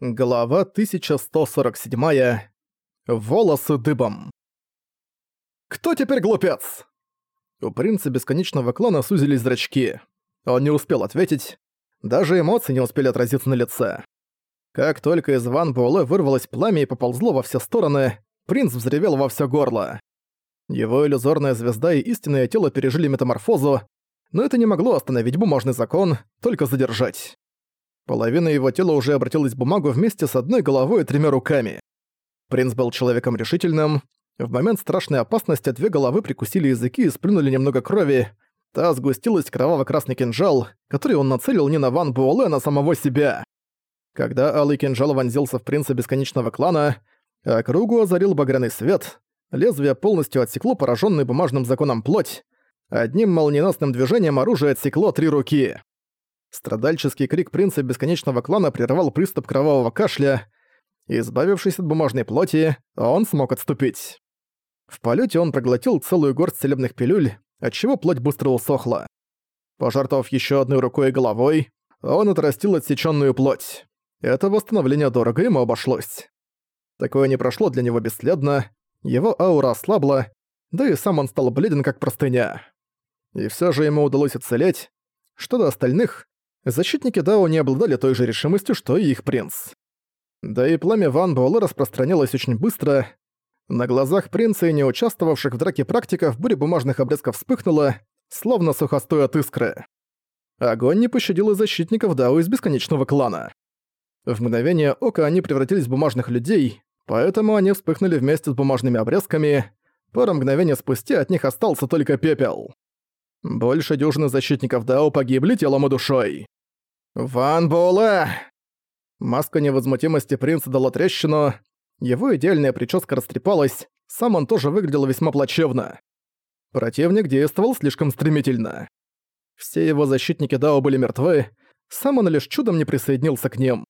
Глава 1147. Волосы дыбом. «Кто теперь глупец?» У принца бесконечного клана сузились зрачки. Он не успел ответить. Даже эмоции не успели отразиться на лице. Как только из Ван Буэлэ вырвалось пламя и поползло во все стороны, принц взревел во все горло. Его иллюзорная звезда и истинное тело пережили метаморфозу, но это не могло остановить бумажный закон, только задержать. Половина его тела уже обратилась в бумагу вместе с одной головой и тремя руками. Принц был человеком решительным. В момент страшной опасности две головы прикусили языки и сплюнули немного крови. Та сгустилась кроваво-красный кинжал, который он нацелил не на Ван Буэлэ, а на самого себя. Когда алый кинжал вонзился в принца Бесконечного Клана, округу озарил багряный свет, лезвие полностью отсекло пораженный бумажным законом плоть, одним молниеносным движением оружие отсекло три руки. Страдальческий крик принца Бесконечного Клана прервал приступ кровавого кашля. Избавившись от бумажной плоти, он смог отступить. В полете он проглотил целую горсть целебных пилюль, отчего плоть быстро усохла. Пожертвовав еще одной рукой и головой, он отрастил отсеченную плоть. Это восстановление дорого ему обошлось. Такое не прошло для него бесследно, его аура ослабла, да и сам он стал бледен как простыня. И все же ему удалось уцелеть. Что до остальных, защитники Дао не обладали той же решимостью, что и их принц. Да и пламя Ван Буэлэ распространялось очень быстро. На глазах принца и не участвовавших в драке практиков буря бумажных обрезков вспыхнула, словно сухостой от искры. Огонь не пощадил и защитников Дао из бесконечного клана. В мгновение ока они превратились в бумажных людей, поэтому они вспыхнули вместе с бумажными обрезками. Пару мгновений спустя от них остался только пепел. Больше дюжины защитников Дао погибли телом и душой. «Ван Буэлэ!» Маска невозмутимости принца дала трещину, его идеальная прическа растрепалась, сам он тоже выглядел весьма плачевно. Противник действовал слишком стремительно. Все его защитники Дао были мертвы, сам он лишь чудом не присоединился к ним.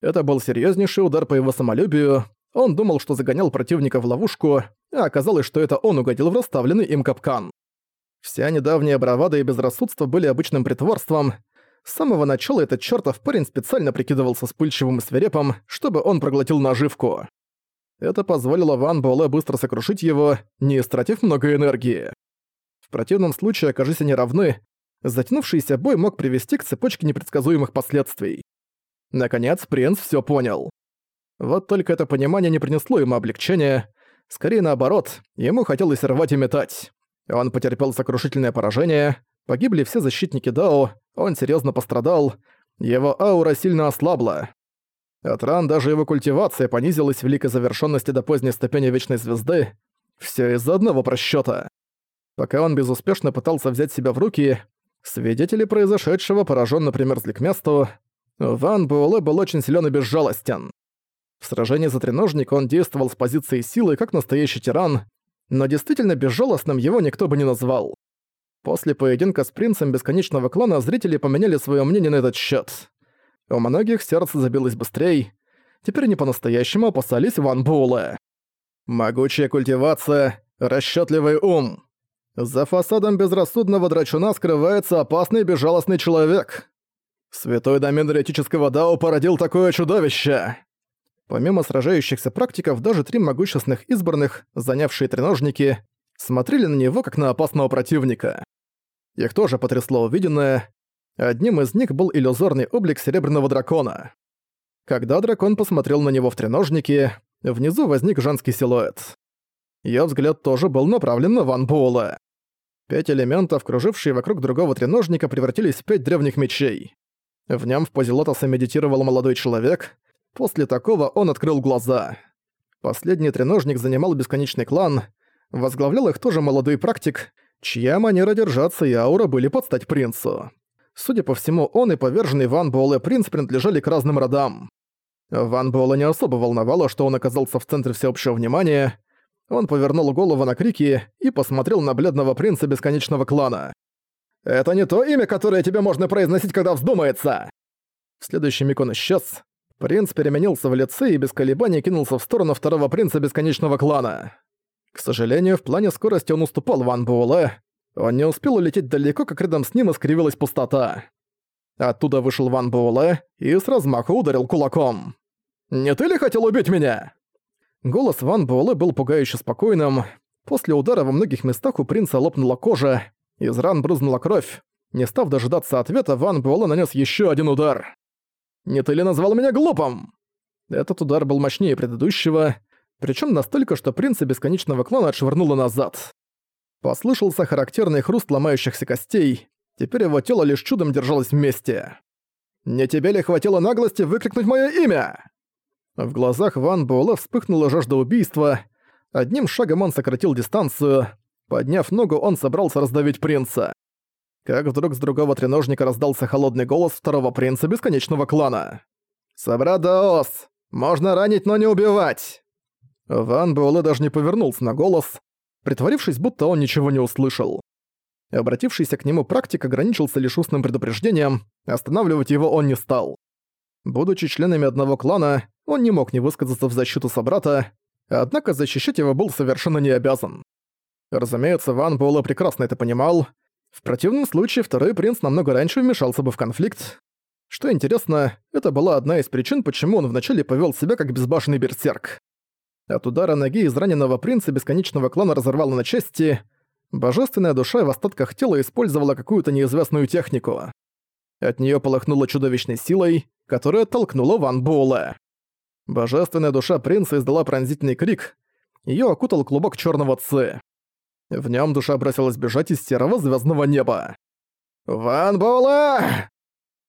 Это был серьезнейший удар по его самолюбию, он думал, что загонял противника в ловушку, а оказалось, что это он угодил в расставленный им капкан. Вся недавняя бравада и безрассудство были обычным притворством, с самого начала этот чертов парень специально прикидывался вспыльчивым и свирепым, чтобы он проглотил наживку. Это позволило Ван Буэлэ быстро сокрушить его, не истратив много энергии. В противном случае, окажись они равны, затянувшийся бой мог привести к цепочке непредсказуемых последствий. Наконец, принц всё понял. Вот только это понимание не принесло ему облегчения, скорее наоборот, ему хотелось рвать и метать. Он потерпел сокрушительное поражение, Погибли все защитники Дао, он серьезно пострадал, его аура сильно ослабла. От ран даже его культивация понизилась в великой завершенности до поздней ступени Вечной Звезды. Все из-за одного просчета. Пока он безуспешно пытался взять себя в руки, свидетели произошедшего пораженно примерзли к месту. Ван Буэлэ был очень силен и безжалостен. В сражении за треножник он действовал с позиции силы, как настоящий тиран, но действительно безжалостным его никто бы не назвал. После поединка с принцем Бесконечного Клана зрители поменяли свое мнение на этот счет. У многих сердце забилось быстрее. Теперь не по-настоящему опасались Ван Буэлэ. Могучая культивация, расчетливый ум. За фасадом безрассудного драчуна скрывается опасный безжалостный человек. Святой домен эретического Дао породил такое чудовище. Помимо сражающихся практиков, даже три могущественных избранных, занявшие треножники, смотрели на него как на опасного противника. Их тоже потрясло увиденное. Одним из них был иллюзорный облик серебряного дракона. Когда дракон посмотрел на него в треножнике, внизу возник женский силуэт. Её взгляд тоже был направлен на Ван Буэлла. Пять элементов, кружившие вокруг другого треножника, превратились в пять древних мечей. В нем в позе лотоса медитировал молодой человек. После такого он открыл глаза. Последний треножник занимал бесконечный клан. Возглавлял их тоже молодой практик, чья манера держаться и аура были под стать принцу. Судя по всему, он и поверженный Ван Буэлэ принц принадлежали к разным родам. Ван Буэлэ не особо волновало, что он оказался в центре всеобщего внимания. Он повернул голову на крики и посмотрел на бледного принца бесконечного клана. «Это не то имя, которое тебе можно произносить, когда вздумается!» В следующий миг он исчез. Принц переменился в лице и без колебаний кинулся в сторону второго принца бесконечного клана. К сожалению, в плане скорости он уступал Ван Буэлэ. Он не успел улететь далеко, как рядом с ним искривилась пустота. Оттуда вышел Ван Буэлэ и с размаху ударил кулаком. Не ты ли хотел убить меня?» Голос Ван Буэлэ был пугающе спокойным. После удара во многих местах у принца лопнула кожа, из ран брызнула кровь. Не став дожидаться ответа, Ван Буэлэ нанес еще один удар. «Не ты ли назвал меня глупым?» Этот удар был мощнее предыдущего, причем настолько, что принца бесконечного клана отшвырнуло назад. Послышался характерный хруст ломающихся костей, теперь его тело лишь чудом держалось вместе. «Не тебе ли хватило наглости выкрикнуть мое имя?» В глазах Ван Буэлэ вспыхнула жажда убийства. Одним шагом он сократил дистанцию. Подняв ногу, он собрался раздавить принца. Как вдруг с другого треножника раздался холодный голос второго принца бесконечного клана. «Собрат Даос! Можно ранить, но не убивать!» Ван Буэлэ даже не повернулся на голос, притворившись, будто он ничего не услышал. Обратившийся к нему практик ограничился лишь устным предупреждением, останавливать его он не стал. Будучи членами одного клана, он не мог не высказаться в защиту собрата, однако защищать его был совершенно не обязан. Разумеется, Ван Буэлэ прекрасно это понимал. В противном случае второй принц намного раньше вмешался бы в конфликт. Что интересно, это была одна из причин, почему он вначале повел себя как безбашенный берсерк. От удара ноги из раненого принца бесконечного клана разорвало на части. Божественная душа в остатках тела использовала какую-то неизвестную технику. От нее полыхнула чудовищной силой, которая толкнула Ван Буэлэ. Божественная душа принца издала пронзительный крик. Ее окутал клубок черного ци. В нем душа бросилась бежать из серого звездного неба. «Ван Буэлэ!»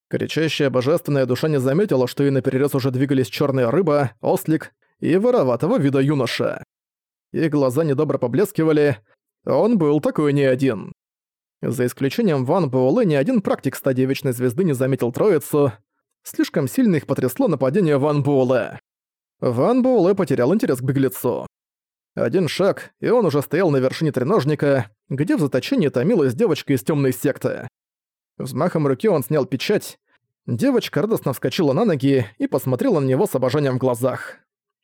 Кричащая божественная душа не заметила, что и наперерез уже двигались черная рыба, ослик и вороватого вида юноша. Их глаза недобро поблескивали, он был такой не один. За исключением Ван Буэлэ ни один практик стадии Вечной Звезды не заметил троицу. Слишком сильно их потрясло нападение Ван Буэлэ. Ван Буэлэ потерял интерес к беглецу. Один шаг, и он уже стоял на вершине треножника, где в заточении томилась девочка из темной секты. Взмахом руки он снял печать. Девочка радостно вскочила на ноги и посмотрела на него с обожанием в глазах.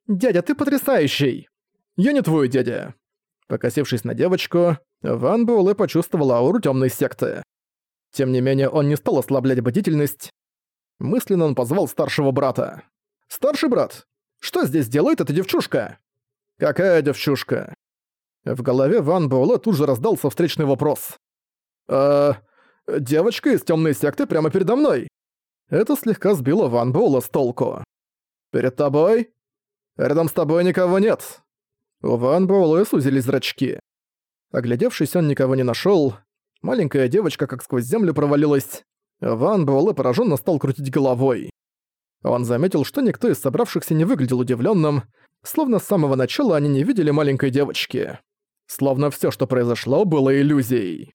«Дядя, ты потрясающий!» «Я не твой дядя!» Покосившись на девочку, Ван Буэлэ почувствовал ауру темной секты. Тем не менее, он не стал ослаблять бдительность. Мысленно он позвал старшего брата. «Старший брат, что здесь делает эта девчушка?» «Какая девчушка?» В голове Ван Буэлэ тут же раздался встречный вопрос. «Э, девочка из темной секты прямо передо мной!» Это слегка сбило Ван Буэлэ с толку. «Перед тобой? Рядом с тобой никого нет!» У Ван Буэлэ сузились зрачки. Оглядевшись, он никого не нашел. Маленькая девочка как сквозь землю провалилась. Ван Буэлэ пораженно стал крутить головой. Он заметил, что никто из собравшихся не выглядел удивленным, словно с самого начала они не видели маленькой девочки. Словно все, что произошло, было иллюзией.